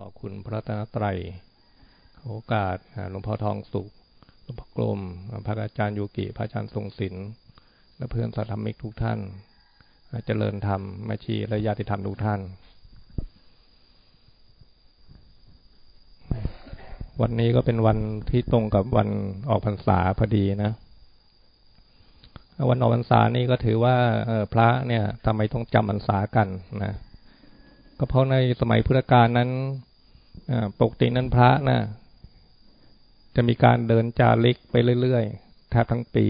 ต่อคุณพระตนตรัยโอกาสหลวงพ่อทองสุขหลวงพ่อกลมพระอาจารย์ยูกิ พระอาจารย์ทรงศิลป์และเพื่อนสัตธรรมิกทุกท่านเจริญธรรมแม่ชีและญาติธรรมทุกท่าน วันนี้ก็เป็นวันที่ตรงกับวันออกพรรษาพอดีนะ วันออกพรรษานี่ก็ถือว่าพระเนี่ยทำไมต้องจำพรรษากันนะ ก็เพราะในสมัยพุทธกาลนั้น ปกตินั้นพระนะจะมีการเดินจาริกไปเรื่อยๆแทบทั้งปี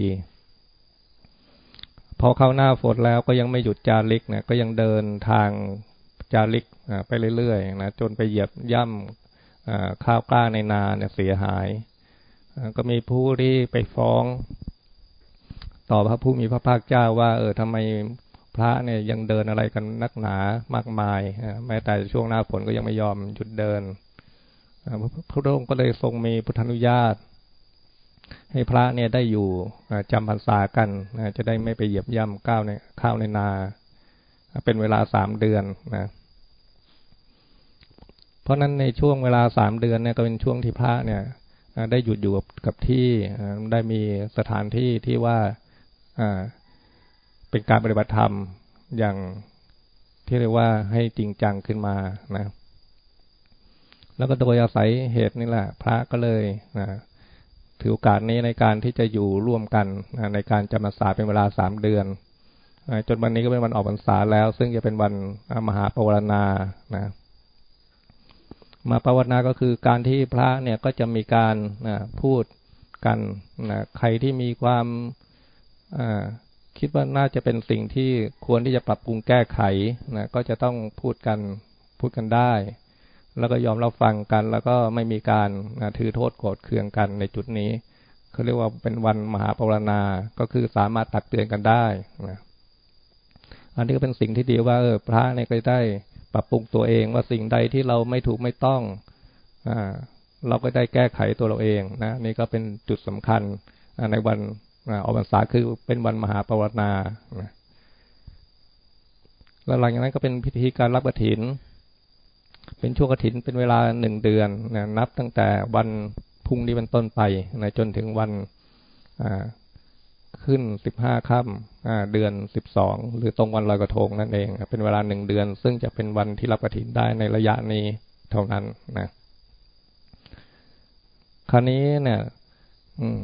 พอเข้าหน้าฝนแล้วก็ยังไม่หยุดจาริกนะก็ยังเดินทางจาริกไปเรื่อยๆนะจนไปเหยียบย่ำข้าวกล้าในนาเนี่ยเสียหาย ก็มีผู้ที่ไปฟ้อง ต่อพระผู้มีพระภาคเจ้าว่า เออทำไม พระเนี่ยยังเดินอะไรกันนักหนามากมายแม้แต่ช่วงหน้าฝนก็ยังไม่ยอมหยุดเดินพระองค์ก็เลยทรงมีพุทธานุญาต ให้พระเนี่ยได้อยู่จำพรรษากันจะได้ไม่ไปเหยียบย่ำก้าวในข้าวในนา เป็นเวลาสามเดือนนะเพราะนั้นในช่วงเวลาสามเดือนเนี่ยก็เป็นช่วงที่พระเนี่ยได้หยุดอยู่กับที่ได้มีสถานที่ที่ว่า เป็นการปฏิบัติธรรมอย่างที่เรียกว่าให้จริงจังขึ้นมานะ แล้วก็โดยอาศัยเหตุนี่แหละ พระก็เลยนะถือโอกาสนี้ในการที่จะอยู่ร่วมกันนะในการจำพรรษาเป็นเวลาสามเดือนนะจนวันนี้ก็เป็นวันออกพรรษาแล้ว ซึ่งจะเป็นวันมหาปวารณานะมาปวารณาก็คือการที่พระเนี่ยก็จะมีการนะพูดกันนะใครที่มีความอ่า คิดว่าน่าจะเป็นสิ่งที่ควรที่จะปรับปรุงแก้ไขนะก็จะต้องพูดกันพูดกันได้ แล้วก็ยอมรับฟังกัน แล้วก็ไม่มีการนะถือโทษโกรธเคืองกันในจุดนี้เขาเรียกว่าเป็นวันมหาปรณาก็คือสามารถตักเตือนกันได้นะอันนี้ก็เป็นสิ่งที่ดีว่าเออพระเนี่ยก็ได้ปรับปรุงตัวเองว่าสิ่งใดที่เราไม่ถูกไม่ต้องอ่าเราก็ได้แก้ไขตัวเราเองนะนี่ก็เป็นจุดสำคัญในวัน ออกพรรษาคือเป็นวันมหาปวารณาแล้วหลังจากนั้นก็เป็นพิธีการรับกฐิน เป็นช่วงกฐินเป็นเวลาหนึ่งเดือนนะนับตั้งแต่วันพุ่งนี้เป็นต้นไปนะจนถึงวันขึ้นสิบห้าค่ำเดือนสิบสองหรือตรงวันลอยกระทงนั่นเอง เป็นเวลาหนึ่งเดือน ซึ่งจะเป็นวันที่รับกฐินได้ในระยะนี้เท่านั้นนะคราวนี้เนี่ย อืม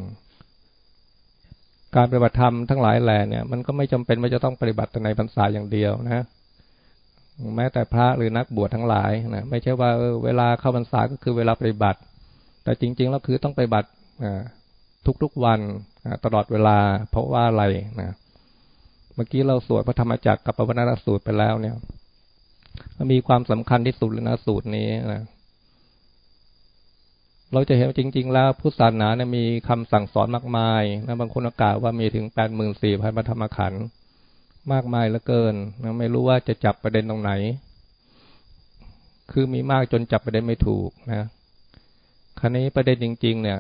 การปฏิบัติธรรมทั้งหลายแหล่เนี่ยมันก็ไม่จำเป็นว่าจะต้องปฏิบัติในพรรษาอย่างเดียวนะแม้แต่พระหรือนักบวชทั้งหลายนะไม่ใช่ว่าเวลาเข้าพรรษาก็คือเวลาปฏิบัติ แต่จริงๆแล้วคือต้องปฏิบัติทุกๆวันตลอดเวลา เพราะว่าอะไรนะเมื่อกี้เราสวดพระธรรมจักรกับปวัณณสูตรไปแล้วเนี่ยมีความสำคัญที่สุดเลยนะสูตรนี้นะ เราจะเห็นจริง ๆ แล้วพุทธศาสนาเนี่ยมีคำสั่งสอนมากมายนะบางคนกล่าวว่ามีถึงแปดหมื่นสี่พันธรรมขันธ์มากมายเหลือเกินนะไม่รู้ว่าจะจับประเด็นตรงไหน คือมีมากจนจับประเด็นไม่ถูกนะคราวนี้ประเด็นจริง ๆ เนี่ย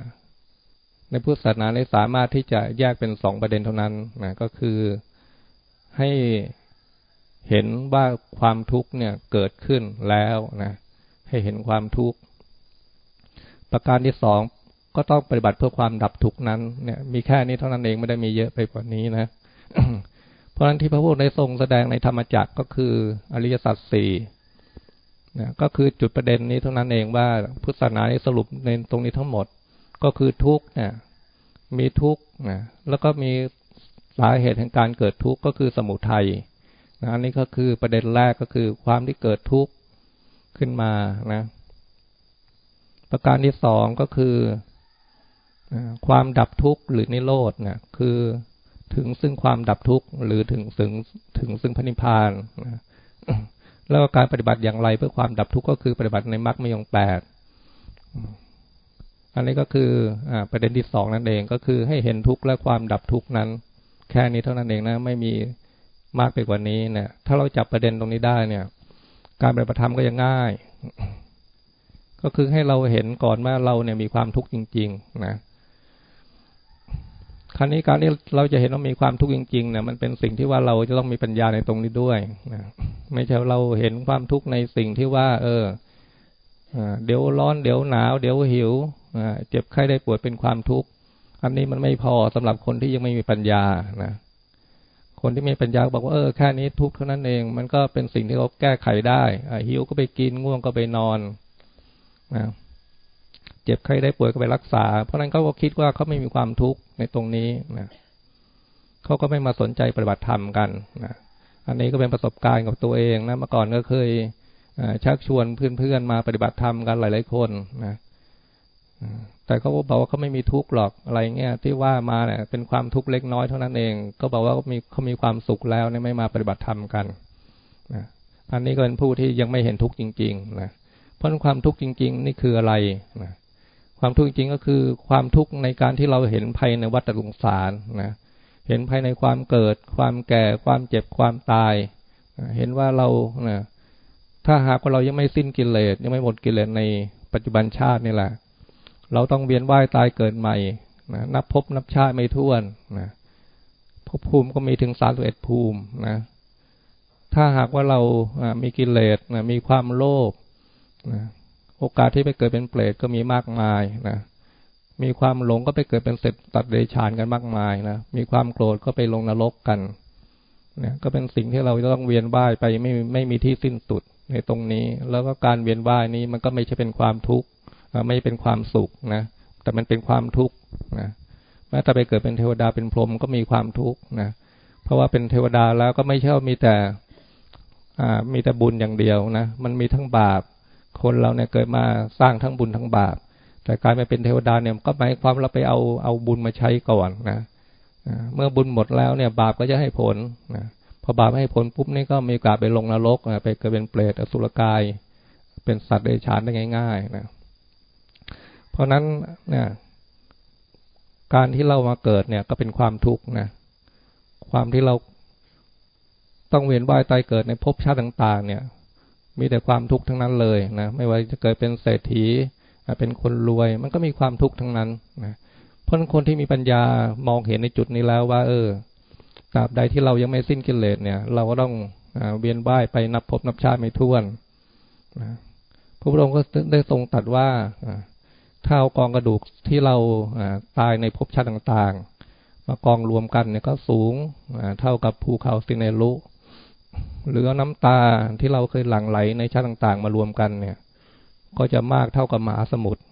ในพุทธศาสนาเนี่ยสามารถที่จะแยกเป็นสองประเด็นเท่านั้นนะก็คือให้เห็นว่าความทุกข์เนี่ยเกิดขึ้นแล้วนะ ให้เห็นความทุกข์ ประการที่สองก็ต้องปฏิบัติเพื่อความดับทุกนั้นเนี่ย มีแค่นี้เท่านั้นเองไม่ได้มีเยอะไปกว่านี้นะเพราะฉะนั้นที่พระพุทธได้ทรงแสดงในธรรมจักรก็คืออริยสัจสี่นะก็คือจุดประเด็นนี้เท่านั้นเองว่าพุทธศาสนาสรุปในตรงนี้ทั้งหมด ก็คือทุกเนี่ยมีทุกนะแล้วก็มีสาเหตุแห่งการเกิดทุกข์ก็คือสมุทัยนะอันนี้ก็คือประเด็นแรกก็คือความที่เกิดทุกข์ขึ้นมานะ ประการที่สองก็คือความดับทุกข์หรือนิโรธเนี่ยคือถึงซึ่งความดับทุกข์หรือถึงถึงถึงซึ่งพระนิพพานแล้วการปฏิบัติอย่างไรเพื่อความดับทุกข์ก็คือปฏิบัติในมรรคมยงแปดอันนี้ก็คืออประเด็นที่สองนั่นเองก็คือให้เห็นทุกข์และความดับทุกข์นั้น แค่นี้เท่านั้นเองนะ ไม่มีมากไปกว่านี้เนี่ย ถ้าเราจับประเด็นตรงนี้ได้เนี่ย การปฏิบัติธรรมก็ยังง่าย ก็คือให้เราเห็นก่อนว่าเราเนี่ยมีความทุกข์จริง ๆ นะครั้นี้การที่เราจะเห็นว่ามีความทุกข์จริงๆเนี่ยมันเป็นสิ่งที่ว่าเราจะต้องมีปัญญาในตรงนี้ด้วยนะไม่ใช่เราเห็นความทุกข์ในสิ่งที่ว่า เออเดี๋ยวร้อนเดี๋ยวหนาว เดี๋ยวหิวเจ็บไข้ได้ปวยเป็นความทุกข์อันนี้มันไม่พอสำหรับคนที่ยังไม่มีปัญญานะคนที่มีปัญญาบอกว่าเออแค่นี้ทุกข์เท่านั้นเอง มันก็เป็นสิ่งที่เขาแก้ไขได้หิวก็ไปกินง่วงก็ไปนอน เจ็บไข้ได้ป่วยก็ไปรักษา เพราะนั้นเขาก็คิดว่าเขาไม่มีความทุกข์ในตรงนี้นะเขาก็ไม่มาสนใจปฏิบัติธรรมกันนะอันนี้ก็เป็นประสบการณ์กับตัวเองนะเมื่อก่อนก็เคยชักชวนเพื่อนๆมาปฏิบัติธรรมกันหลายๆคนนะแต่เขาบอกว่าเขาไม่มีทุกข์หรอกอะไรเงี้ยที่ว่ามาเนี่ยเป็นความทุกข์เล็กน้อยเท่านั้นเอง ก็บอกว่ามีเขามีความสุขแล้วเนี่ยไม่มาปฏิบัติธรรมกันนะอันนี้ก็เป็นผู้ที่ยังไม่เห็นทุกข์จริง ๆ นะ ราะความทุกข์จริง ๆ นี่คืออะไรนะความทุกข์จริงก็คือความทุกข์ในการที่เราเห็นภายในวัฏสงสารนะเห็นภายในความเกิด ความแก่ ความเจ็บความตาย เห็นว่าเรานะถ้าหากว่าเรายังไม่สิ้นกิเลสยังไม่หมดกิเลสในปัจจุบันชาตินี่แหละ เราต้องเวียนว่ายตายเกิดใหม่นะนับพบนับชาติไม่ท้วนนะภพภูมิก็มีถึงสามสิบเอ็ดภูมินะ ถ้าหากว่าเรามีกิเลสนะมีความโลภ นะโอกาสที่ไปเกิดเป็นเปรตก็มีมากมายนะมีความหลงก็ไปเกิดเป็นเสร็จตัดเดชานกันมากมายนะมีความโกรธก็ไปลงนรกกันเนี่ยก็เป็นสิ่งที่เราจะต้องเวียนว่ายไปไม่ไม่มีที่สิ้นสุดในตรงนี้ แล้วก็การเวียนว่ายนี้มันก็ไม่ใช่เป็นความทุกข์ไม่เป็นความสุขนะแต่มันเป็นความทุกข์นะแม้แต่ไปเกิดเป็นเทวดาเป็นพรหมก็มีความทุกข์นะเพราะว่าเป็นเทวดาแล้วก็ไม่ใช่มีแต่ อ่า มีแต่บุญอย่างเดียวนะมันมีทั้งบาป คนเราเนี่ยเกิดมาสร้างทั้งบุญทั้งบาป แต่กลายมาเป็นเทวดาเนี่ยก็หมายความเราไปเอาเอาบุญมาใช้ก่อนนะเมื่อบุญหมดแล้วเนี่ย บาปก็จะให้ผลนะพอบาปให้ผลปุ๊บนี่ก็มีโอกาสไปลงนรกไปเกิดเป็นเปรตอสุรกาย เป็นสัตว์เดรัจฉานได้ง่ายๆนะเพราะนั้นเนี่ยการที่เรามาเกิดเนี่ยก็เป็นความทุกข์นะความที่เราต้องเวียนว่ายตายเกิดในภพชาติต่าง ๆ เนี่ย มีแต่ความทุกข์ทั้งนั้นเลยนะไม่ว่าจะเกิดเป็นเศรษฐีเป็นคนรวย มันก็มีความทุกข์ทั้งนั้นนะเพราะคนที่มีปัญญามองเห็นในจุดนี้แล้วว่า เออตราบใดที่เรายังไม่สิ้นกิเลสเนี่ย เราก็ต้องเวียนว่ายไปนับพบนับชาติไม่ท้วนนะพระพุทธองค์ก็ได้ทรงตัดว่าถ้าเอากองกระดูกที่เราตายในภพชาติต่างๆ มากองรวมกันเนี่ยก็สูงเท่ากับภูเขาสิเนรุ หรือน้ำตาที่เราเคยหลั่งไหลในชาติต่าง ๆ มารวมกันเนี่ย ก็จะมากเท่ากับมหาสมุทร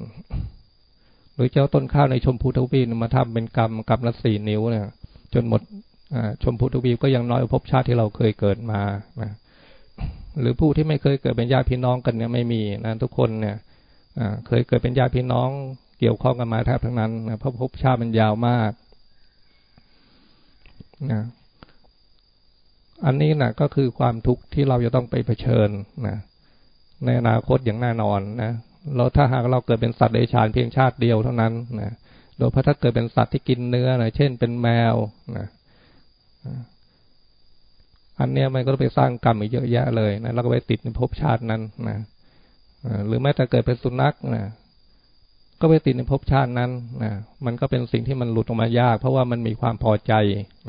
หรือเจ้าต้นข้าวในชมพูทวีปมาทำเป็นกรรมกรรมละสี่นิ้วเนี่ย จนหมดชมพูทวีปก็ยังน้อยพบชาติที่เราเคยเกิดมานะหรือผู้ที่ไม่เคยเกิดเป็นญาติพี่น้องกันเนี่ยไม่มีนะทุกคนเนี่ยเคยเกิดเป็นญาติพี่น้องเกี่ยวข้องกันมาแทบทั้งนั้นนะเพราะพบชาติมันยาวมากนะ อันนี้นะก็คือความทุกข์ที่เราจะต้องไปเผชิญนะในอนาคตอย่างแน่นอนนะเราถ้าหากเราเกิดเป็นสัตว์เดรัจฉานเพียงชาติเดียวเท่านั้นนะโดยเพราะถ้าเกิดเป็นสัตว์ที่กินเนื้อนะเช่นเป็นแมวนะอันเนี้ยมันก็ไปสร้างกรรมอีกเยอะแยะเลยนะแล้วก็ไปติดในภพชาตินั้นนะหรือแม้แต่เกิดเป็นสุนัขนะก็ไปติดในภพชาตินั้นนะมันก็เป็นสิ่งที่มันหลุดออกมายาก เพราะว่ามันมีความพอใจ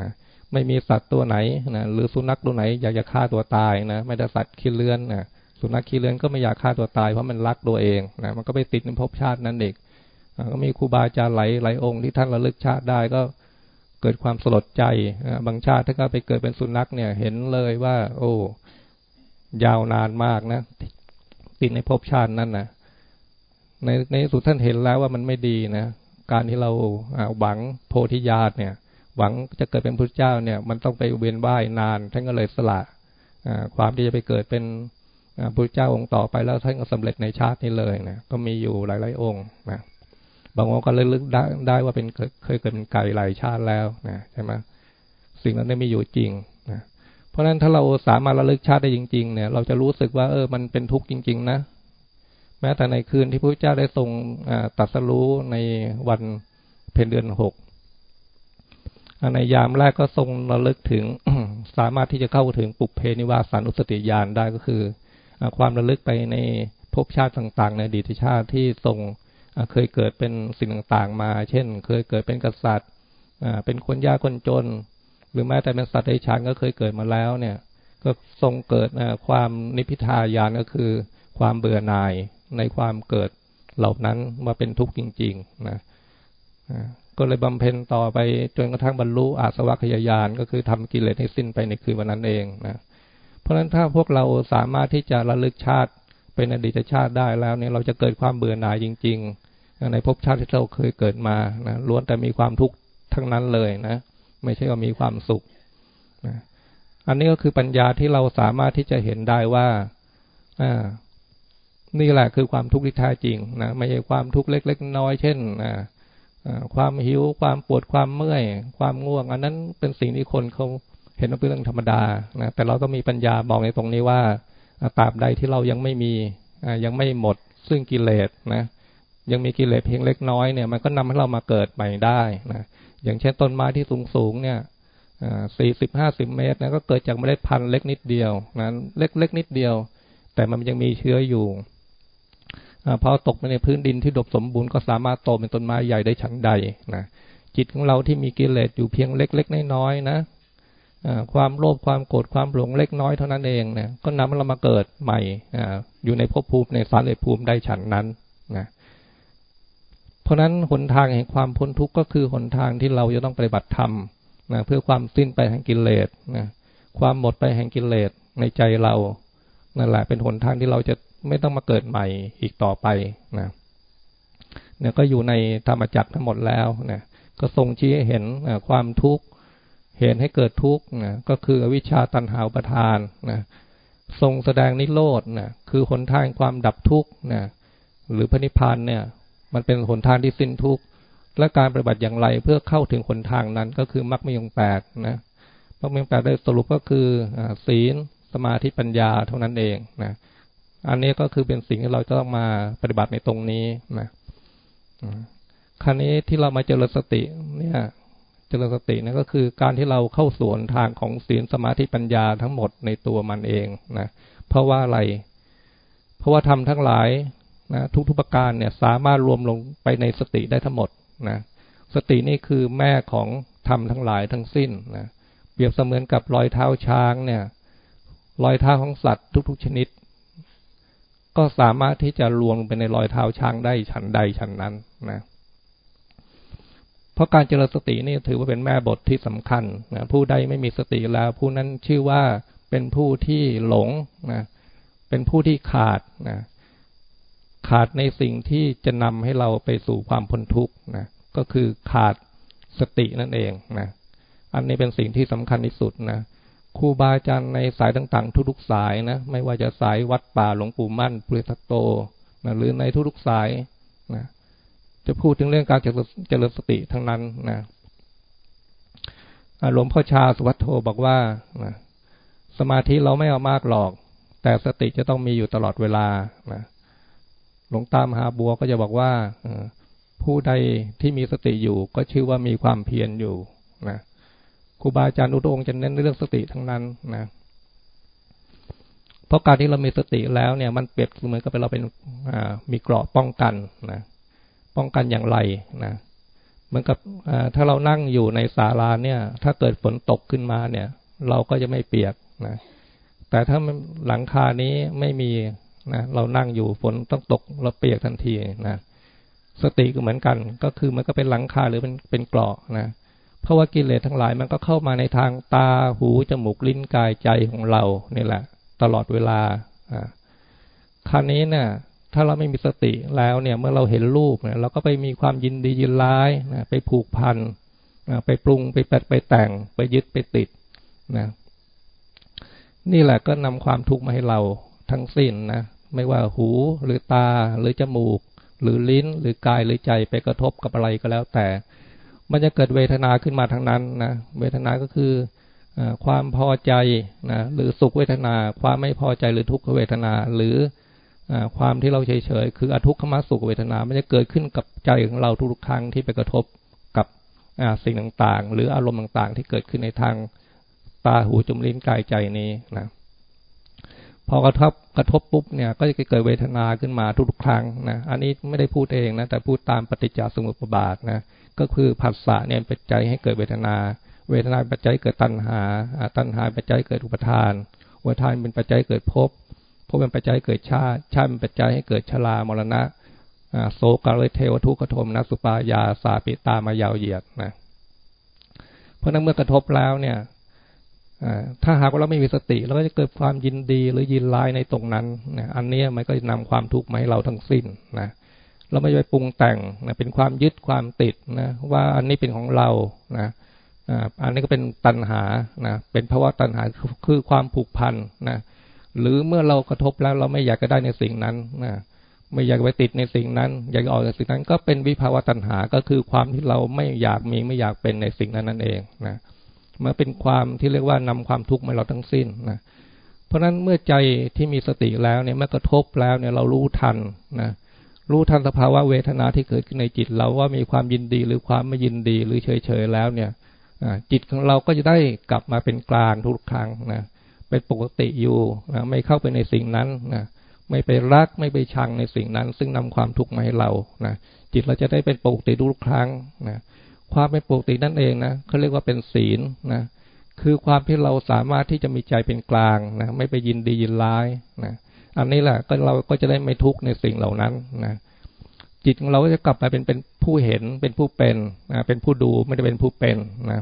นะ ไม่มีสัตว์ตัวไหนนะหรือสุนัขตัวไหนอยากจะฆ่าตัวตายนะไม่ได้สัตว์คิดเลื่อนนะสุนัขขี้เลื้อนก็ไม่อยากฆ่าตัวตายเพราะมันรักตัวเองนะมันก็ไปติดในภพชาตินั้นเด็กก็มีครูบาอาจารย์หลายหลายองค์ที่ท่านระลึกชาติได้ก็เกิดความสลดใจบางชาติถ้าก็ไปเกิดเป็นสุนัขเนี่ย เห็นเลยว่า โอ้ยาวนานมากนะติดในภพชาตินั้นนะในในสุดท่านเห็นแล้วว่ามันไม่ดีนะการที่เราหวังโพธิญาณเนี่ย หวังจะเกิดเป็นพระเจ้าเนี่ย มันต้องไปเวียนว่ายนานท่านก็เลยสละความที่จะไปเกิดเป็นพระเจ้าองค์ต่อไปแล้วท่านก็สำเร็จในชาตินี้เลยนะก็มีอยู่หลายๆองค์นะบางองค์ก็เลยลึกได้ได้ว่าเป็นเคยเกิดเป็นไก่หลายชาติแล้วนะใช่ไหมสิ่งนั้นได้มีอยู่จริงนะเพราะฉะนั้นถ้าเราสามารถระลึกชาติได้จริง ๆ เนี่ย เราจะรู้สึกว่าเออมันเป็นทุกข์จริง ๆ นะแม้แต่ในคืนที่พระเจ้าได้ทรงตัดสรู้ในวันเพ็ญเดือนหก ในยามแรกก็ทรงระลึกถึง สามารถที่จะเข้าถึงปุเพนิวาสานุสติญาณได้ก็คือ ความระลึกไปในภพชาติต่างๆ ในอดีตชาติที่ทรงเคยเกิดเป็นสิ่งต่างๆ มา เช่น เคยเกิดเป็นกษัตริย์เป็นคนยากคนจน หรือแม้แต่เป็นสัตว์ในชานก็เคยเกิดมาแล้วเนี่ย ก็ทรงเกิดความนิพิทายานก็คือ ความเบื่อหน่ายในความเกิดเหล่านั้นมาเป็นทุกข์จริง ๆ นะ ก็เลยบำเพ็ญต่อไปจนกระทั่งบรรลุอาสวัคยายานก็คือทำกิเลสให้สิ้นไปในคืนวันนั้นเองนะเพราะฉะนั้นถ้าพวกเราสามารถที่จะระลึกชาติเป็นอดีตชาติได้แล้วเนี่ยเราจะเกิดความเบื่อหน่ายจริง ๆ ในภพชาติที่เราเคยเกิดมานะล้วนแต่มีความทุกข์ทั้งนั้นเลยนะไม่ใช่ว่ามีความสุขนะอันนี้ก็คือปัญญาที่เราสามารถที่จะเห็นได้ว่าอ่านี่แหละคือความทุกข์ที่แท้จริงนะไม่ใช่ความทุกข์เล็ก ๆ น้อยเช่นอ่า ความหิวความปวดความเมื่อย ความง่วง อันนั้นเป็นสิ่งที่คนเขาเห็นว่าเป็นเรื่องธรรมดานะแต่เราต้องมีปัญญาบอกในตรงนี้ว่าตราบใดที่เรายังไม่มียังไม่หมด ซึ่งกิเลสนะยังมีกิเลสเพียงเล็กน้อยเนี่ยมันก็นำให้เรามาเกิดใหม่ได้นะอย่างเช่นต้นไม้ที่สูงสูงเนี่ยสี่สิบห้าสิบเมตรนะก็เกิดจากเมล็ดพันธุ์เล็กนิดเดียวนะเล็กเล็กนิดเดียว แต่มันยังมีเชื้ออยู่ พอตกไปในพื้นดินที่ดบสมบูรณ์ก็สามารถโตเป็นต้นไม้ใหญ่ได้ฉันใดนะจิตของเราที่มีกิเลสอยู่เพียงเล็ก ๆ น้อยๆนะความโลภความโกรธความหลงเล็กน้อยเท่านั้นเองนะก็นำเรามาเกิดใหม่ออยู่ในภพภูมิในสารเลภูมิได้ฉันนั้นนะเพราะนั้นหนทางแห่งความพ้นทุกข์ก็คือหนทางที่เราจะต้องปฏิบัติธรรมนะเพื่อความสิ้นไปแห่งกิเลสนะความหมดไปแห่งกิเลสในใจเรานั่นแหละเป็นหนทางที่เราจะ ไม่ต้องมาเกิดใหม่อีกต่อไปนะเนี่ยก็อยู่ในธรรมจักรทั้งหมดแล้วนะก็ทรงชี้ให้เห็นความทุกข์เห็นให้เกิดทุกข์นะก็คืออวิชชาตันหาประทานนะทรงแสดงนิโรธนะคือหนทางความดับทุกข์นะหรือพระนิพพานเนี่ย มันเป็นหนทางที่สิ้นทุกข์และการปฏิบัติอย่างไรเพื่อเข้าถึงหนทางนั้นก็คือมรรคมีองแปดนะมรรคมีองแปดได้สรุปก็คือศีลสมาธิปัญญาเท่านั้นเองนะ อันนี้ก็คือเป็นสิ่งที่เราจะต้องมาปฏิบัติในตรงนี้นะครั้นี้ที่เรามาเจริญสติ เนี่ย เจริญสตินั่นก็คือการที่เราเข้าสวนทางของศีลสมาธิปัญญาทั้งหมดในตัวมันเองนะเพราะว่าอะไร เพราะว่าทำทั้งหลายนะทุกๆประการเนี่ย สามารถรวมลงไปในสติได้ทั้งหมดนะสตินี่คือแม่ของธรรมทั้งหลายทั้งสิ้นนะเปรียบเสมือนกับรอยเท้าช้างเนี่ย รอยเท้าของสัตว์ทุก ๆ ชนิด ก็สามารถที่จะรวมไปในรอยเท้าช้างได้ชั้นใดชั้นนั้นนะ เพราะการเจริญสตินี่ถือว่าเป็นแม่บทที่สำคัญนะผู้ใดไม่มีสติแล้ว ผู้นั้นชื่อว่าเป็นผู้ที่หลงนะเป็นผู้ที่ขาดนะขาดในสิ่งที่จะนำให้เราไปสู่ความพ้นทุกข์นะก็คือขาดสตินั่นเองนะอันนี้เป็นสิ่งที่สำคัญที่สุดนะ ครูบาอาจารย์ในสายต่าง ๆ ทุกๆสายนะไม่ว่าจะสายวัดป่าหลวงปู่มั่นปุริทัตโตนะหรือในทุกๆสายนะจะพูดถึงเรื่องการเจริญสติทั้งนั้นนะหลวงพ่อชาสุวัตโธบอกว่านะสมาธิเราไม่เอามากหรอก แต่สติจะต้องมีอยู่ตลอดเวลานะหลวงตามหาบัวก็จะบอกว่าผู้ใดที่มีสติอยู่ก็ชื่อว่ามีความเพียรอยู่นะ ครูบาอาจารย์อุตองจะเน้นเรื่องสติทั้งนั้นนะเพราะการที่เรามีสติแล้วเนี่ย มันเปรียบเหมือนกับเราเป็นมีเกราะป้องกันนะป้องกันอย่างไรนะเหมือนกับถ้าเรานั่งอยู่ในศาลาเนี่ย ถ้าเกิดฝนตกขึ้นมาเนี่ย เราก็จะไม่เปียกนะแต่ถ้าหลังคานี้ไม่มีนะเรานั่งอยู่ฝนต้องตกเราเปียกทันทีนะสติก็เหมือนกัน ก็คือมันก็เป็นหลังคาหรือเป็นเป็นเกราะนะ เพราะว่ากิเลสทั้งหลายมันก็เข้ามาในทางตาหูจมูกลิ้นกายใจของเรานี่แหละ ตลอดเวลาอ่าคราวนี้เนี่ยถ้าเราไม่มีสติแล้วเนี่ย เมื่อเราเห็นรูปเนี่ย เราก็ไปมีความยินดียินร้ายนะไปผูกพันไปปรุงไปแปดไปแต่ง ไปยึดไปติดนะนี่แหละก็นำความทุกข์มาให้เราทั้งสิ้นนะไม่ว่าหูหรือตาหรือจมูก หรือลิ้นหรือกายหรือใจไปกระทบกับอะไรก็แล้วแต่ มันจะเกิดเวทนาขึ้นมาทั้งนั้นนะเวทนาก็คืออความพอใจนะหรือสุขเวทนา ความไม่พอใจหรือทุกขเวทนา หรืออความที่เราเฉยๆคืออทุกขมสุขเวทนา มันจะเกิดขึ้นกับใจของเราทุกครั้งที่ไปกระทบกับสิ่งต่างๆ หรืออารมณ์ต่างๆ ที่เกิดขึ้นในทางตาหูจมลิ้นกายใจนี้นะพอกระทบกระทบปุ๊บเนี่ย ก็จะเกิดเวทนาขึ้นมาทุกๆครั้งนะอันนี้ไม่ได้พูดเองนะแต่พูดตามปฏิจจสมุปบาทนะ ก็คือผัสสะเนี่ยเปัจจัยให้เกิดเวทนา เวทนาปัจจัยเกิดตัณหา ตัณหาปัจจัยเกิดอุปทาน อุปทานเป็นปัจจัยเกิดภพภพเป็นปัจจัยเกิดชาติ ชาติเป็นปัจจัยให้เกิดชรามรณะโสกาลเทวทุกขโทมนัสุปายาสาปิตามายาวเหยียดนะ เพราะนั้นเมื่อกระทบแล้วเนี่ยถ้าหากว่าเราไม่มีสติเราก็จะเกิดความยินดีหรือยินร้ายในตรงนั้นนะอันนี้มันก็จะนำความทุกข์มาให้เราทั้งสิ้นนะ เราไม่ไปปรุงแต่งนะเป็นความยึดความติดนะว่าอันนี้เป็นของเรานะอันนี้ก็เป็นตัณหานะเป็นภาวะตัณหาคือความผูกพันนะหรือเมื่อเรากระทบแล้วเราไม่อยากจะได้ในสิ่งนั้นนะไม่อยากไปติดในสิ่งนั้น อยากออกจากสิ่งนั้น ก็เป็นวิภาวะตัณหาก็คือความที่เราไม่อยากมีไม่อยากเป็นในสิ่งนั้นนั่นเองนะมันเป็นความที่เรียกว่านำความทุกข์มาเราทั้งสิ้นนะเพราะฉะนั้นเมื่อใจที่มีสติแล้วเนี่ยเมื่อกระทบแล้วเนี่ยเรารู้ทันนะ รู้ทันสภาวะเวทนาที่เกิดขึ้นในจิตเราว่ามีความยินดีหรือความไม่ยินดีหรือเฉยๆแล้วเนี่ยจิตของเราก็จะได้กลับมาเป็นกลางทุกครั้งนะเป็นปกติอยู่นะไม่เข้าไปในสิ่งนั้นนะไม่ไปรักไม่ไปชังในสิ่งนั้น ซึ่งนำความทุกข์มาให้เรานะจิตเราจะได้เป็นปกติทุกครั้งนะความเป็นปกตินั่นเองนะเขาเรียกว่าเป็นศีลนะคือความที่เราสามารถที่จะมีใจเป็นกลางนะไม่ไปยินดียินร้ายนะ อันนี้แหละก็เราก็จะได้ไม่ทุกข์ในสิ่งเหล่านั้นนะจิตของเราก็จะกลับไปเป็นเป็นผู้เห็นเป็นผู้เป็นนะเป็นผู้ดูไม่ได้เป็นผู้เป็นนะ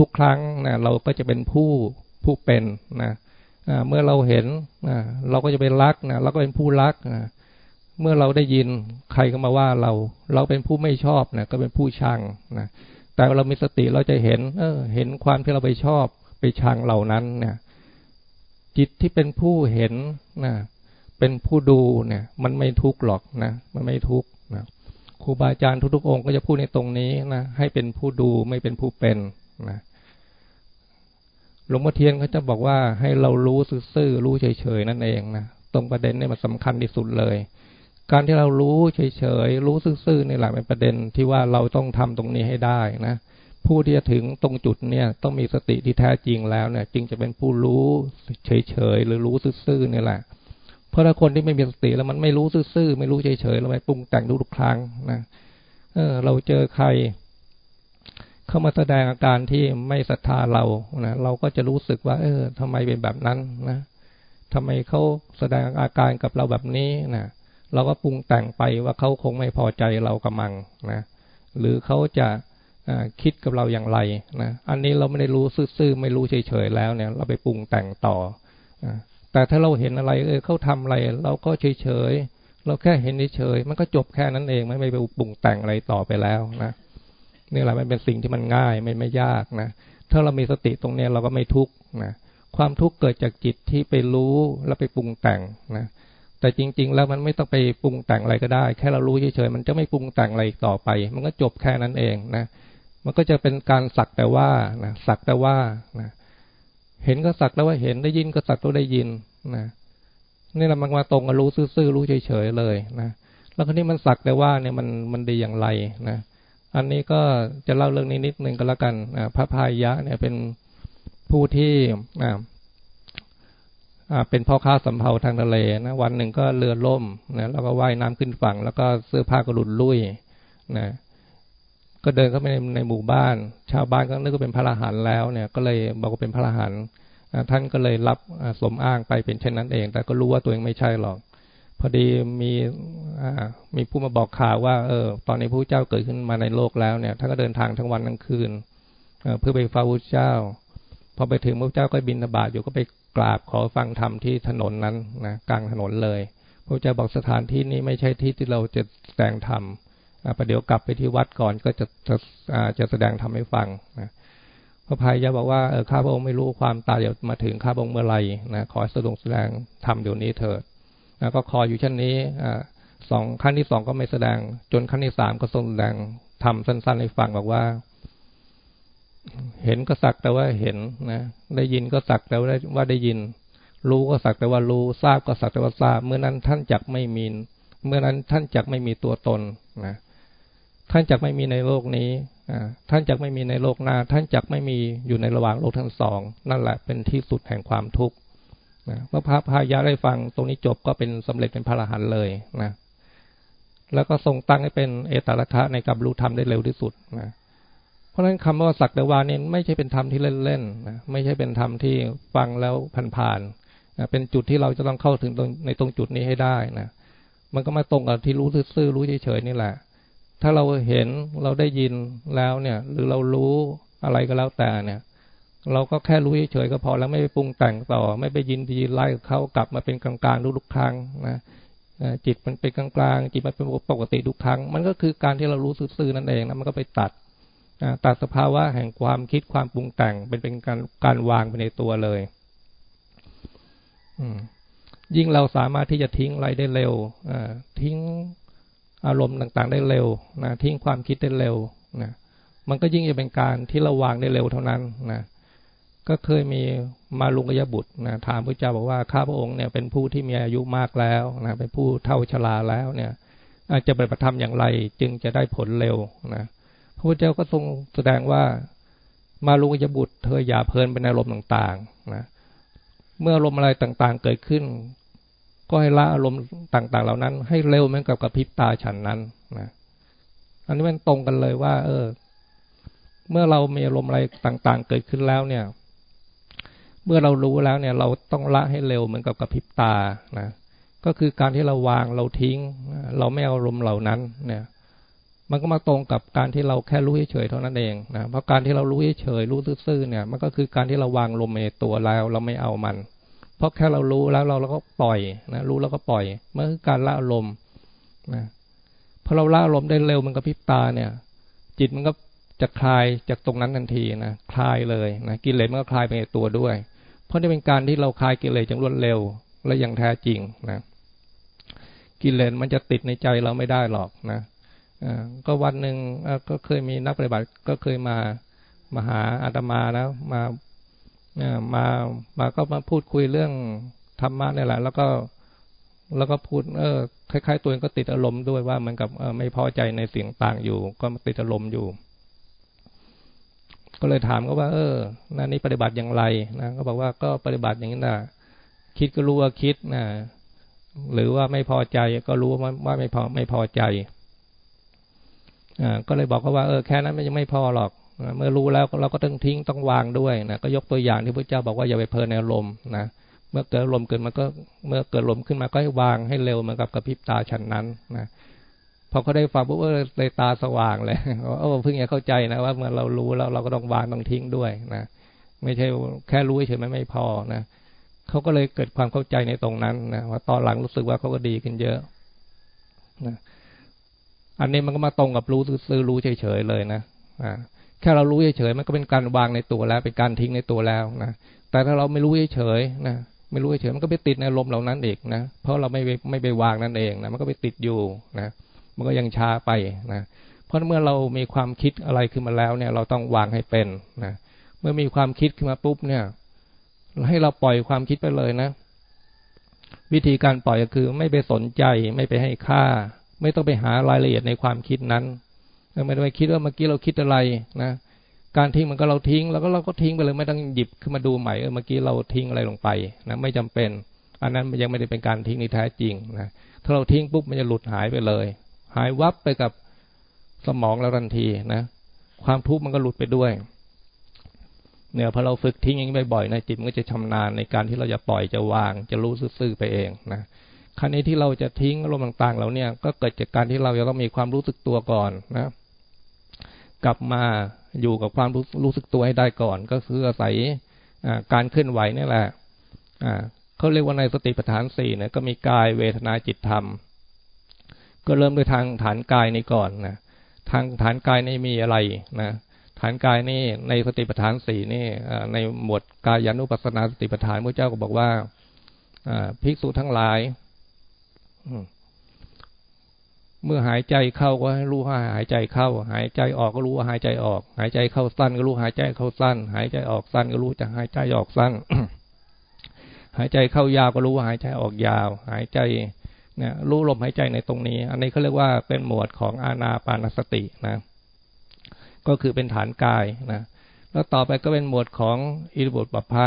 ทุกๆครั้งนะเราก็จะเป็นผู้ผู้เป็นนะเมื่อเราเห็นนะเราก็จะเป็นรักนะเราก็เป็นผู้รักนะเมื่อเราได้ยินใครก็มาว่าเรา เราเป็นผู้ไม่ชอบนะก็เป็นผู้ชังนะแต่เรามีสติเราจะเห็น เออ เห็นความที่เราไปชอบไปชังเหล่านั้นเนี่ย จิตที่เป็นผู้เห็นนะเป็นผู้ดูเนี่ย มันไม่ทุกข์หรอกนะมันไม่ทุกข์นะครูบาอาจารย์ทุกๆองค์ก็จะพูดในตรงนี้นะให้เป็นผู้ดูไม่เป็นผู้เป็นนะหลวงพ่อเทียนเขาจะบอกว่าให้เรารู้ซื่อๆรู้เฉยๆนั่นเองนะตรงประเด็นนี่มันสำคัญที่สุดเลย การที่เรารู้เฉยๆรู้ซื่อๆนี่แหละเป็นประเด็นที่ว่าเราต้องทำตรงนี้ให้ได้นะ ผู้ที่จะถึงตรงจุดเนี่ยต้องมีสติที่แท้จริงแล้วเนี่ย จึงจะเป็นผู้รู้เฉยๆหรือรู้ซื่อๆนี่แหละ เพราะถ้าคนที่ไม่มีสติแล้วมันไม่รู้ซื่อๆไม่รู้เฉยๆเราไปปรุงแต่งทุกครั้งนะเออ เราเจอใคร เข้ามาแสดงอาการที่ไม่ศรัทธาเรานะเราก็จะรู้สึกว่า เออทำไมเป็นแบบนั้นนะทำไมเขาแสดงอาการกับเราแบบนี้นะเราก็ปรุงแต่งไปว่าเขาคงไม่พอใจเรากำมังนะหรือเขาจะ คิดกับเราอย่างไรนะอันนี้เราไม่ได้รู้ซื่อๆไม่รู้เฉยๆแล้วเนี่ย เราไปปรุงแต่งต่อแต่ถ้าเราเห็นอะไร เออเขาทำอะไร เราก็เฉยๆเราแค่เห็นเฉยๆมันก็จบแค่นั้นเองไม่ไปปรุงแต่งอะไรต่อไปแล้วนะนี่แหละมันเป็นสิ่งที่มันง่ายไม่ไม่ยากนะถ้าเรามีสติตรงนี้เราก็ไม่ทุกข์นะความทุกข์เกิดจากจิตที่ไปรู้แล้วไปปรุงแต่งนะแต่จริง ๆ แล้วมันไม่ต้องไปปรุงแต่งอะไรก็ได้ แค่เรารู้เฉยๆมันจะไม่ปรุงแต่งอะไรต่อไป มันก็จบแค่นั้นเองนะ มันก็จะเป็นการสักแต่ว่านะสักแต่ว่านะเห็นก็สักแล้วว่าเห็นได้ยินก็สักแตัวได้ยินนะนี่แหละมันมาตรงกับรู้ซื่อๆรู้เฉยๆเลยนะแล้วคราวนี้มันสักแต่ว่าเนี่ยมันมันดีอย่างไรนะอันนี้ก็จะเล่าเรื่องนี้นิดนึงก็แล้วกันพระพายะเนี่ยเป็นผู้ที่เป็นพ่อค้าสำเภาทางทะเลนะวันหนึ่งก็เรือล่มนะแล้วก็ว่ายน้ำขึ้นฝั่ง แล้วก็เสื้อผ้าก็หลุดลุ่ยนะ ก็เดินเข้าไปในในหมู่บ้าน ชาวบ้านก็นึกว่าเป็นพระอรหันต์แล้วเนี่ย ก็เลยบอกว่าเป็นพระอรหันต์ท่านก็เลยรับสมอ้างไปเป็นเช่นนั้นเอง แต่ก็รู้ว่าตัวเองไม่ใช่หรอก พอดีมีมีผู้มาบอกข่าวว่า เออ ตอนนี้พระเจ้าเกิดขึ้นมาในโลกแล้วเนี่ยท่านก็เดินทางทั้งวันทั้งคืนเพื่อไปฟ้าพระเจ้า พอไปถึงพระเจ้าก็บินบาตอยู่ก็ไปกราบขอฟังธรรมที่ถนนนั้นนะกลางถนนเลยพระเจ้าบอกสถานที่นี้ไม่ใช่ที่ที่เราจะแสดงธรรม ประเดี๋ยวกลับไปที่วัดก่อนก็จะจะจะแสดงธรรมให้ฟังนะพระพายยะบอกว่าเออข้าพระองค์ไม่รู้ความตายเดี๋ยวมาถึงข้าพระองค์เมื่อไรนะขอแสดงแสดงธรรมเดี๋ยวนี้เถิดนะก็คอยอยู่เช่นนี้อ่าสองขั้นที่สองก็ไม่แสดง จนขั้นที่สามก็ทรงแสดงทำสั้นๆให้ฟังบอกว่า เห็นก็สักแต่ว่าเห็นนะได้ยินก็สักแต่ว่าว่าได้ยิน รู้ก็สักแต่ว่ารู้ทราบก็สักแต่ว่าทราบ เมื่อนั้นท่านจักไม่มีเมื่อนั้นท่านจักไม่มีตัวตนนะ ท่านจักไม่มีในโลกนี้ท่านจักไม่มีในโลกหน้า ท่านจักไม่มีอยู่ในระหว่างโลกทั้งสอง นั่นแหละเป็นที่สุดแห่งความทุกข์เมื่อพระพายะได้ฟังตรงนี้จบก็เป็นสำเร็จเป็นพระอรหันต์เลยนะแล้วก็ทรงตั้งให้เป็นเอตระทะในการรู้ธรรมได้เร็วที่สุดนะเพราะฉะนั้นคำว่าสักแต่วานี่ไม่ใช่เป็นธรรมที่เล่นๆนะไม่ใช่เป็นธรรมที่ฟังแล้วผ่านๆเป็นจุดที่เราจะต้องเข้าถึงในตรงจุดนี้ให้ได้นะมันก็มาตรงกับที่รู้ซื่อๆรู้เฉยๆนี่แหละ ถ้าเราเห็นเราได้ยินแล้วเนี่ย หรือเรารู้อะไรก็แล้วแต่เนี่ย เราก็แค่รู้เฉยๆก็พอแล้วไม่ไปปรุงแต่งต่อ ไม่ไปยินดีไล่เขากลับมาเป็นกลางๆทุกครั้งนะจิตมันเป็นกลางๆจิตมันเป็นปกติทุกครั้ง มันก็คือการที่เรารู้ซื่อๆนั่นเองนะมันก็ไปตัดตัดสภาวะแห่งความคิดความปรุงแต่งเป็นเป็นการการวางไปในตัวเลย อืมยิ่งเราสามารถที่จะทิ้งอะไรได้เร็วทิ้ง อารมณ์ต่างๆได้เร็วนะทิ้งความคิดได้เร็วนะมันก็ยิ่งจะเป็นการที่ราวางได้เร็วเท่านั้นนะก็เคยมีมาลุงกยบุตรนะถามพระเจ้าบอกว่าข้าพระองค์เนี่ยเป็นผู้ที่มีอายุมากแล้วนะเป็นผู้เท่าชราแล้วเนี่ยอาจจะปฏิบัติธรรมอย่างไร จึงจะได้ผลเร็วนะพระพุทธเจ้าก็ทรงแสดงว่ามาลุงกยบุตรเธออย่าเพลินเป็นอารมณ์ต่างๆนะเมื่ออารมณ์อะไรต่างๆ เกิดขึ้น ก็ให้ละอารมณ์ต่าง ๆ เหล่านั้น ให้เร็วเหมือนกับกระพริบตาฉันนั้นนะอันนี้มันตรงกันเลยว่า เออ เมื่อเรามีอารมณ์อะไรต่าง ๆ เกิดขึ้นแล้วเนี่ย เมื่อเรารู้แล้วเนี่ย เราต้องละให้เร็วเหมือนกับกระพริบตานะก็คือการที่เราวางเราทิ้ง เราไม่เอาอารมณ์เหล่านั้น เนี่ย มันก็มาตรงกับการที่เราแค่รู้เฉยๆเท่านั้นเองนะเพราะการที่เรารู้เฉยๆรู้ซื่อๆเนี่ย มันก็คือการที่เราวางลมในตัวแล้วเราไม่เอามัน เพราะแค่เรารู้แล้วเราเราก็ปล่อยนะรู้แล้วก็ปล่อยเมื่อการละอารมณ์นะพอเราละอารมณ์ได้เร็วมันก็พิบตาเนี่ย จิตมันก็จะคลายจากตรงนั้นทันทีนะคลายเลยนะกิเลสมันก็คลายไปในตัวด้วย เพราะนี่เป็นการที่เราคลายกิเลสอย่างรวดเร็ว และอย่างแท้จริงนะกิเลสมันจะติดในใจเราไม่ได้หรอกนะอก็วันหนึ่งก็เคยมีนักปฏิบัติก็เคยมามาหาอาตมาแล้วมา มามาก็มาพูดคุยเรื่องธรรมะนี่แหละ แล้วก็แล้วก็พูดเออคล้ายๆตัวเองก็ติดอารมณ์ด้วยว่ามันกับไม่พอใจในเสียงต่างอยู่ ก็ติดอารมณ์อยู่ ก็เลยถามก็ว่า เออนั่นนี่ปฏิบัติอย่างไรนะก็บอกว่าก็ปฏิบัติอย่างนี้นะคิดก็รู้ว่าคิดนะหรือว่าไม่พอใจก็รู้ว่าว่าไม่พอไม่พอใจอ่าก็เลยบอกเขาว่าเออแค่นั้นมันยังไม่พอหรอก เมื่อรู้แล้วเราก็ต้องทิ้งต้องวางด้วยนะก็ยกตัวอย่างที่พระเจ้าบอกว่าอย่าไปเพลินในอารมนะเมื่อเกิดลมเกิดมันก็เมื่อเกิดลมขึ้นมาก็ให้วางให้เร็วเหมือนกับกระพริบตาฉันนั้นนะพอเขาได้ฟังปุ๊บเออเลยตาสว่างเลยเออเพิ่งจะเข้าใจนะว่าเมื่อเรารู้แล้วเราก็ต้องวางต้องทิ้งด้วยนะไม่ใช่แค่รู้เฉยไม่ไม่พอนะเขาก็เลยเกิดความเข้าใจในตรงนั้นนะว่าตอนหลังรู้สึกว่าเขาก็ดีขึ้นเยอะนะอันนี้มันก็มาตรงกับรู้ซื้อรู้เฉยๆเลยนะอ่า แค่เรารู้เฉยๆมันก็เป็นการวางในตัวแล้ว เป็นการทิ้งในตัวแล้วนะแต่ถ้าเราไม่รู้เฉยๆนะไม่รู้เฉยๆมันก็ไปติดในลมเหล่านั้นเอีกนะเพราะเราไม่ไม่ไปวางนั่นเองนะมันก็ไปติดอยู่นะมันก็ยังช้าไปนะเพราะเมื่อเรามีความคิดอะไรขึ้นมาแล้วเนี่ย เราต้องวางให้เป็นนะเมื่อมีความคิดขึ้นมาปุ๊บเนี่ย ให้เราปล่อยความคิดไปเลยนะ วิธีการปล่อยก็คือไม่ไปสนใจ ไม่ไปให้ค่า ไม่ต้องไปหารายละเอียดในความคิดนั้น ไม่ได้ไปคิดว่าเมื่อกี้เราคิดอะไรนะการทิ้งมันก็เราทิ้ง แล้วก็เราก็ทิ้งไปเลยไม่ต้องหยิบขึ้นมาดูใหม่เออเมื่อกี้เราทิ้งอะไรลงไปนะไม่จำเป็น อันนั้นยังไม่ได้เป็นการทิ้งในแท้จริงนะถ้าเราทิ้งปุ๊บมันจะหลุดหายไปเลย หายวับไปกับสมองเราทันทีนะความทุกข์มันก็หลุดไปด้วยเนี่ยพอเราฝึกทิ้งอย่างนี้บ่อยๆนะจิตมันก็จะชำนาญในการที่เราจะปล่อยจะวาง จะรู้ซื่อๆไปเองนะครั้นี้ที่เราจะทิ้งอารมณ์ต่างๆเราเนี่ยก็เกิดจากการที่เราจะต้องมีความรู้สึกตัวก่อนนะ กลับมาอยู่กับความรู้สึกตัวให้ได้ก่อน ก็คืออาศัยการเคลื่อนไหวนี่แหละเขาเรียกว่าในสติปัฏฐานสี่เนี่ยก็มีกายเวทนาจิตธรรม ก็เริ่มด้วยทางฐานกายนี้ก่อนนะทางฐานกายนี่มีอะไรนะฐานกายนี่ในสติปัฏฐานสี่นี่ในหมวดกายานุปัสสนาสติปัฏฐานพระเจ้าก็บอกว่าภิกษุทั้งหลาย เมื่อหายใจเข้าก็รู้ว่าหายใจเข้า หายใจออกก็รู้ว่าหายใจออก หายใจเข้าสั้นก็รู้หายใจเข้าสั้น หายใจออกสั้นก็รู้จะหายใจออกสั้น หายใจเข้ายาวก็รู้ว่าหายใจออกยาว หายใจเนี่ยรู้ลมหายใจในตรงนี้ อันนี้เขาเรียกว่าเป็นหมวดของอาณาปานสตินะ ก็คือเป็นฐานกายนะ แล้วต่อไปก็เป็นหมวดของอิริบุตรปภะ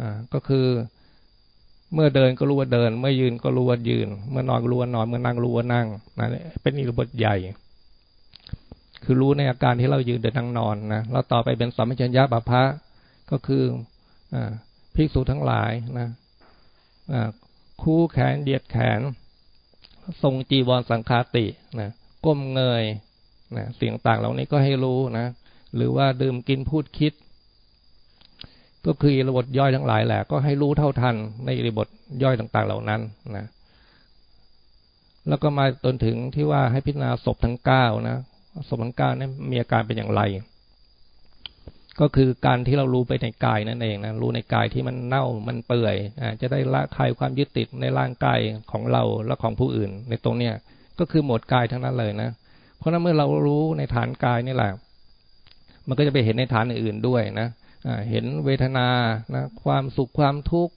อ่าก็คือ เมื่อเดินก็รู้ว่าเดิน เมื่อยืนก็รู้ว่ายืน เมื่อนอนก็รู้ว่านอน เมื่อนั่งรู้ว่านั่งนะเป็นอิริบทใหญ่ คือรู้ในอาการที่เรายืนเดินนั่งนอนนะแล้วต่อไปเป็นสัมปชัญญะบาพะก็คืออ่าภิกษุทั้งหลายนะคู่แขนเดียดแขน ทรงจีวรสังคาตินะก้มเงยนะเสียงต่างเหล่านี้ก็ให้รู้นะ หรือว่าดื่มกินพูดคิด ก็คือระบบย่อยทั้งหลายแหละ ก็ให้รู้เท่าทันในระบบย่อยต่าง ๆ เหล่านั้นนะแล้วก็มาจนถึงที่ว่าให้พิจารณาศพทั้งเก้านะศพทั้งเก้านั้นมีอาการเป็นอย่างไร ก็คือการที่เรารู้ไปในกายนั่นเองนะรู้ในกายที่มันเน่ามันเปื่อยอจะได้ละคลายความยึดติดในร่างกายของเราและของผู้อื่น ในตรงเนี้ยก็คือหมดกายทั้งนั้นเลยนะเพราะนั้นเมื่อเรารู้ในฐานกายนี่แหละ มันก็จะไปเห็นในฐานอื่นๆด้วยนะ เห็นเวทนานะความสุขความทุกข์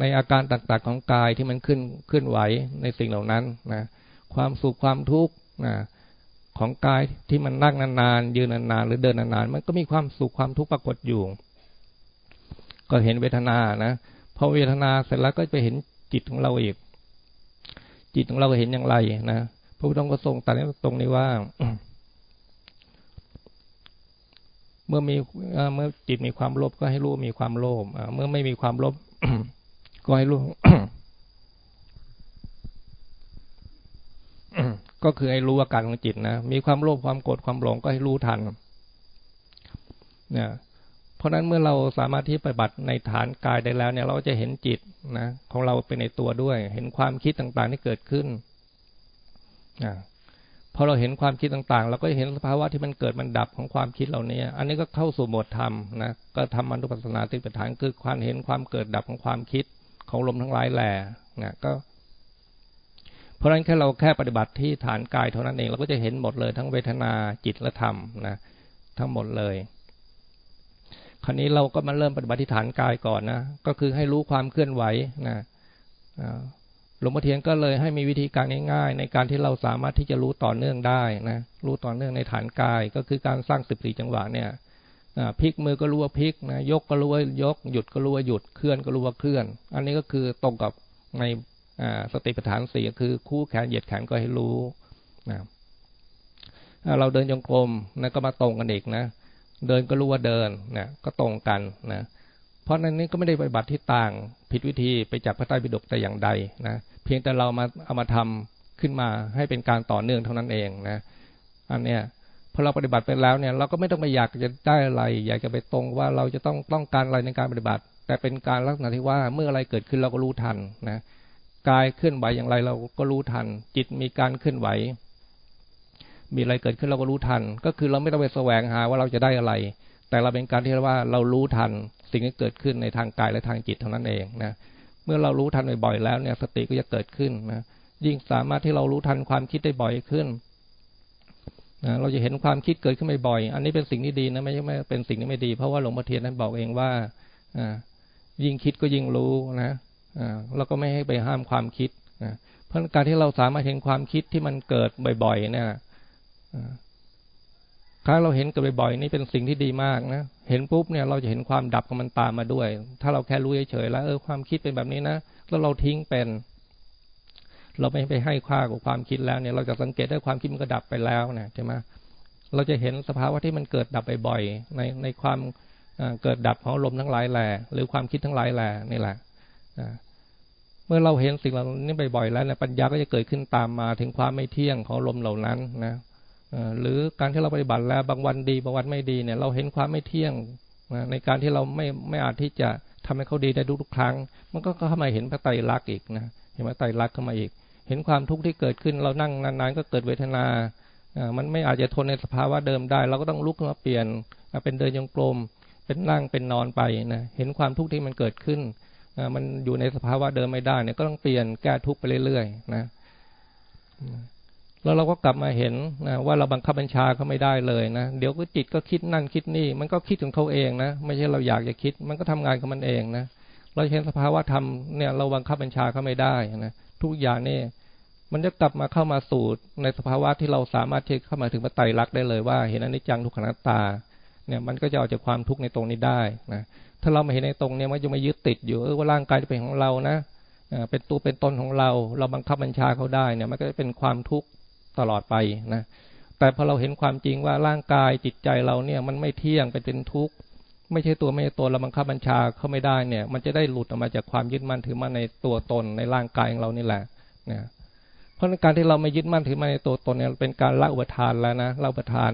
ในอาการต่างๆของกายที่มันขึ้นขึ้นไหวในสิ่งเหล่านั้นนะความสุขความทุกข์ของกายที่มันนั่งนานๆยืนนานๆหรือเดินนานๆมันก็มีความสุขความทุกข์ปรากฏอยู่ ก็เห็นเวทนานะพอเวทนาเสร็จแล้วก็ไปเห็นจิตของเราอีก จิตของเราเห็นอย่างไรนะพระพุทธองค์ก็ทรงตรัสตรงนี้ว่า เมื่อมีเมื่อจิตมีความโลภก็ให้รู้มีความโลภเมื่อไม่มีความโลภก็ให้รู้ก็คือให้รู้อาการของจิตนะมีความโลภความโกรธความหลงก็ให้รู้ทันเนี่ยเพราะนั้นเมื่อเราสามารถที่ปฏิบัติในฐานกายได้แล้วเนี่ย เราจะเห็นจิตนะของเราเป็นในตัวด้วย เห็นความคิดต่างๆที่เกิดขึ้น พอเราเห็นความคิดต่างๆ เราก็เห็นสภาวะที่มันเกิดมันดับของความคิดเหล่านี้ อันนี้ก็เข้าสู่หมดธรรมนะ ก็ทำมนุปัสสนาติปฐานคือความเห็นความเกิดดับของความคิดของลมทั้งหลายแหล่นะก็ เพราะฉะนั้นแค่เราแค่ปฏิบัติที่ฐานกายเท่านั้นเองเราก็จะเห็นหมดเลยทั้งเวทนาจิตและธรรมนะทั้งหมดเลย คราวนี้เราก็มาเริ่มปฏิบัติที่ฐานกายก่อนนะ ก็คือให้รู้ความเคลื่อนไหวนะ หลวงพ่อเทียนก็เลยให้มีวิธีการง่ายๆ ในการที่เราสามารถที่จะรู้ต่อเนื่องได้นะรู้ต่อเนื่องในฐานกาย ก็คือการสร้างสิบสี่จังหวะเนี่ยพลิกมือก็รู้ว่าพลิกนะยกก็รู้ว่ายก หยุดก็รู้ว่าหยุดเคลื่อนก็รู้ว่าเคลื่อน อันนี้ก็คือตรงกับในสติปัฏฐานสี่คือคู่แขนเหยียดแขนก็ให้รู้นะเราเดินจงกรมนะก็มาตรงกันอีกนะเดินก็รู้ว่าเดินนะก็ตรงกันนะเพราะนั้นนี้ก็ไม่ได้ปฏิบัติที่ต่างผิดวิธีไปจากพระไตรปิฎกแต่อย่างใดนะ เพียงแต่เรามาเอามาทำขึ้นมาให้เป็นการต่อเนื่องเท่านั้นเองนะอันเนี้ยพอเราปฏิบัติไปแล้วเนี่ย เราก็ไม่ต้องไปอยากจะได้อะไร อยากจะไปตรงว่าเราจะต้องต้องการอะไรในการปฏิบัติ แต่เป็นการลักษณะที่ว่าเมื่ออะไรเกิดขึ้นเราก็รู้ทันนะกายเคลื่อนไหวอย่างไรเราก็รู้ทัน จิตมีการเคลื่อนไหว มีอะไรเกิดขึ้นเราก็รู้ทัน ก็คือเราไม่ต้องไปแสวงหาว่าเราจะได้อะไร แต่เราเป็นการที่ว่าเรารู้ทันสิ่งที่เกิดขึ้นในทางกายและทางจิตเท่านั้นเองนะ เมื่อเรารู้ทันบ่อยๆแล้วเนี่ย สติก็จะเกิดขึ้นนะยิ่งสามารถที่เรารู้ทันความคิดได้บ่อยขึ้นนะเราจะเห็นความคิดเกิดขึ้นบ่อยๆอันนี้เป็นสิ่งที่ดีนะไม่ใช่ไม่เป็นสิ่งที่ไม่ดี เพราะว่าหลวงพ่อเทียนนั้นบอกเองว่าอ่ายิ่งคิดก็ยิ่งรู้นะอ่าเราก็ไม่ให้ไปห้ามความคิดนะเพราะการที่เราสามารถเห็นความคิดที่มันเกิดบ่อยๆเนี่ย ถ้าเราเห็นกันบ่อยๆนี่เป็นสิ่งที่ดีมากนะ เห็นปุ๊บเนี่ยเราจะเห็นความดับของมันตามมาด้วย ถ้าเราแค่รู้เฉยๆแล้วเออความคิดเป็นแบบนี้นะแล้วเราทิ้งเป็น เราไม่ไปให้ค่ากับความคิดแล้วเนี่ย เราจะสังเกตได้ความคิดมันก็ดับไปแล้วนะใช่ไหมเราจะเห็นสภาวะที่มันเกิดดับบ่อยๆในในความเกิดดับของลมทั้งหลายแหล่หรือความคิดทั้งหลายแหล่นี่แหละเมื่อเราเห็นสิ่งเหล่านี้บ่อยๆแล้วเนี่ยปัญญาก็จะเกิดขึ้นตามมาถึงความไม่เที่ยงของลมเหล่านั้นนะ หรือการที่เราปฏิบัติแล้วบางวันดีบางวันไม่ดีเนี่ย เราเห็นความไม่เที่ยงในการที่เราไม่ไม่อาจที่จะทำให้เขาดีได้ทุกๆครั้ง มันก็เข้ามาเห็นพระไตรลักษณ์อีกนะเห็นพระไตรลักษณ์เข้ามาอีก เห็นความทุกข์ที่เกิดขึ้นเรานั่งนานๆ ก็เกิดเวทนาอ่ามันไม่อาจจะทนในสภาวะเดิมได้ เราก็ต้องลุกขึ้นมาเปลี่ยนเป็นเดินยงกลมเป็นนั่งเป็นนอนไปนะเห็นความทุกข์ที่มันเกิดขึ้นมันอยู่ในสภาวะเดิมไม่ได้เนี่ยก็ต้องเปลี่ยนแก้ทุกข์ไปเรื่อยๆนะ แล้วเราก็กลับมาเห็นนะว่าเราบังคับบัญชาเขาไม่ได้เลยนะเดี๋ยวก็จิตก็คิดนั่นคิดนี่ มันก็คิดของเขาเองนะไม่ใช่เราอยากจะคิด มันก็ทำงานของมันเองนะเราเห็นสภาวะธรรมเนี่ยเราบังคับบัญชาเขาไม่ได้นะทุกอย่างนี่มันจะกลับมาเข้ามาสู่ในสภาวะที่เราสามารถที่เข้ามาถึงปไตรลักษณ์ได้เลยว่า เห็นอนิจจังทุกขังตา เนี่ยมันก็จะเอาจากความทุกข์ในตรงนี้ได้นะถ้าเราไม่เห็นในตรงเนี้ยมันจะไม่ยึดติดอยู่เออว่าร่างกายจะเป็นของเรานะเป็นตัวเป็นตนของเรา เราบังคับบัญชาเขาได้เนี่ย มันก็จะเป็นความทุกข์ ตลอดไปนะแต่พอเราเห็นความจริงว่าร่างกายจิตใจเราเนี่ย มันไม่เที่ยงเป็นเป็นทุกข์ไม่ใช่ตัวไม่ใช่ตัวเราบังคับบัญชาเขาไม่ได้เนี่ย มันจะได้หลุดออกมาจากความยึดมั่นถือมั่นในตัวตนในร่างกายของเรานี่แหละเนี่ยเพราะการที่เราไม่ยึดมั่นถือมั่นในตัวตนเนี่ยเป็นการละอุปทานแล้วนะละอุปทาน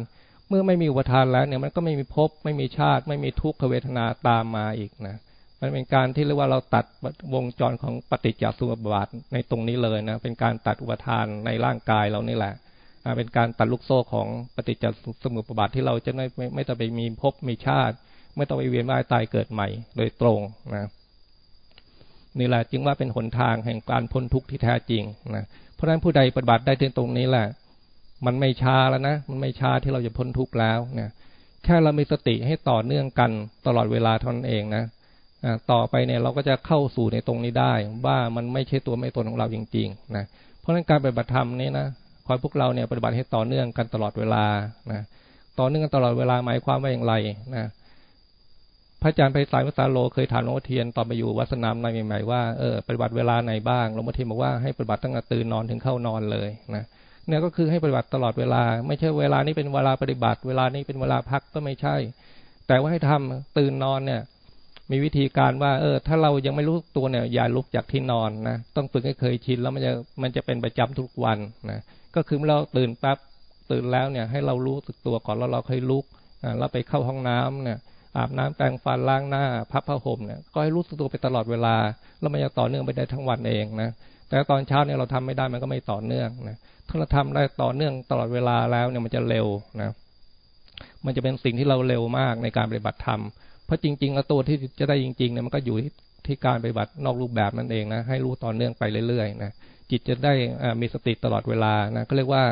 เมื่อไม่มีอุปทานแล้วเนี่ยมันก็ไม่มีภพไม่มีชาติ ไม่มีทุกขเวทนาตามมาอีกนะ มันเป็นการที่เรียกว่าเราตัดวงจรของปฏิจจสมุปบาทในตรงนี้เลยนะ เป็นการตัดอุปทานในร่างกายเรานี่แหละเป็นการตัดลูกโซ่ของปฏิจจสมุปบาทที่เราจะไม่ไม่ต้องไปมีภพมีชาติ ไม่ต้องไปเวียนว่ายตายเกิดใหม่โดยตรงนะนี่แหละจึงว่าเป็นหนทางแห่งการพ้นทุกข์ที่แท้จริงนะเพราะฉะนั้นผู้ใดปฏิบัติได้ถึงตรงนี้แหละ มันไม่ช้าแล้วนะมันไม่ช้าที่เราจะพ้นทุกข์แล้วนะแค่เรามีสติให้ต่อเนื่องกันตลอดเวลาเท่านั้นเองนะ ต่อไปเนี่ยเราก็จะเข้าสู่ในตรงนี้ได้ ว่ามันไม่ใช่ตัวไม่ตนของเราจริงๆนะเพราะฉะนั้นการปฏิบัติธรรมนี้นะขอพวกเราเนี่ยปฏิบัติให้ต่อเนื่องกันตลอดเวลานะต่อเนื่องกันตลอดเวลาหมายความว่าอย่างไรนะพระอาจารย์ไปสายวัสาโลเคยถามหลวงพ่อเทียนตอนไปอยู่วัดสนามในใหม่ๆว่าเออปฏิบัติเวลาไหนบ้างหลวงพ่อเทียนบอกว่าให้ปฏิบัติตั้งแต่ตื่นนอนถึงเข้านอนเลยนะเนี่ยก็คือให้ปฏิบัติตลอดเวลา ไม่ใช่เวลานี้เป็นเวลาปฏิบัติ เวลานี้เป็นเวลาพักก็ไม่ใช่ แต่ว่าให้ทำตื่นนอนเนี่ย มีวิธีการว่า เออ ถ้าเรายังไม่รู้ตัวเนี่ย อย่าลุกจากที่นอนนะต้องฝึกให้เคยชินแล้วมันจะมันจะเป็นประจำทุกวันนะก็คือเราตื่นปั๊บตื่นแล้วเนี่ย ให้เรารู้สึกตัวก่อนแล้วเราค่อยลุกอ่าเราไปเข้าห้องน้ำเนี่ยอาบน้ำแปรงฟันล้างหน้าพับผ้าห่มเนี่ยก็ให้รู้สึกตัวไปตลอดเวลา แล้วมันจะต่อเนื่องไปได้ทั้งวันเองนะแต่ตอนเช้าเนี่ยเราทำไม่ได้มันก็ไม่ต่อเนื่องนะถ้าเราทำได้ต่อเนื่องตลอดเวลาแล้วเนี่ยมันจะเร็วนะมันจะเป็นสิ่งที่เราเร็วมากในการปฏิบัติธรรม เพราะจริง ๆ ตัวที่จะได้จริงๆเนี่ยมันก็อยู่ที่การปฏิบัตินอกรูปแบบนั่นเองนะให้รู้ต่อเนื่องไปเรื่อยๆนะจิตจะได้มีสติตลอดเวลานะก็เรียกว่า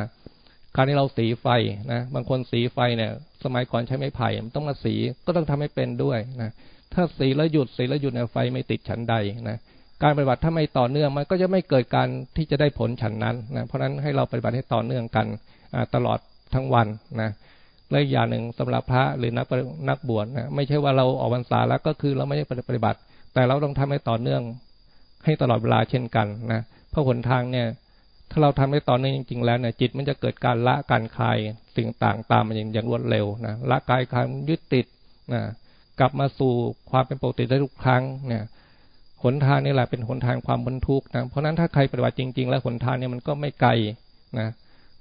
การที่เราสีไฟนะบางคนสีไฟเนี่ย สมัยก่อนใช้ไม้ไผ่มันต้องมาสีก็ต้องทำให้เป็นด้วยนะถ้าสีแล้วหยุดสีแล้วหยุดเนี่ยไฟไม่ติดฉันใดนะการปฏิบัติถ้าไม่ต่อเนื่องมันก็จะไม่เกิดการที่จะได้ผลฉันนั้นนะเพราะฉะนั้นให้เราปฏิบัติให้ต่อเนื่องกันตลอดทั้งวันนะ และอย่างหนึ่งสำหรับพระหรือนักนักบวชนะไม่ใช่ว่าเราออกพรรษาแล้วก็คือเราไม่ได้ปฏิบัติ แต่เราต้องทำให้ต่อเนื่อง ให้ตลอดเวลาเช่นกันนะเพราะหนทางเนี่ย ถ้าเราทำให้ต่อเนื่องจริง ๆ แล้วเนี่ยจิตมันจะเกิดการละการคลายสิ่งต่างตามมันอย่างอย่างรวดเร็วนะละกายคลายยึดติดนะกลับมาสู่ความเป็นปกติได้ทุกครั้งเนี่ยหนทางนี่แหละเป็นหนทางความบรรทุกนะเพราะนั้นถ้าใครปฏิบัติจริง ๆ แล้วหนทางเนี่ยมันก็ไม่ไกลนะ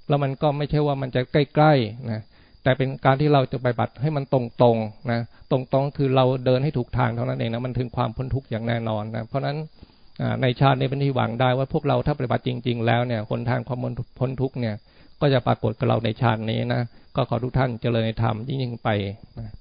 แล้วมันก็ไม่ใช่ว่ามันจะใกล้ๆนะ แต่เป็นการที่เราจะไปบัติให้มันตรงๆนะตรงๆคือเราเดินให้ถูกทางเท่านั้นเองนะมันถึงความพ้นทุกข์อย่างแน่นอนนะเพราะฉะนั้นในชาตินี้เป็นที่หวังได้ว่าพวกเราถ้าปฏิบัติจริง ๆ แล้วเนี่ยคนทางความพ้นทุกข์เนี่ย ก็จะปรากฏกับเราในชาตินี้นะก็ขอทุกท่านเจริญในธรรมยิ่งๆไปนะ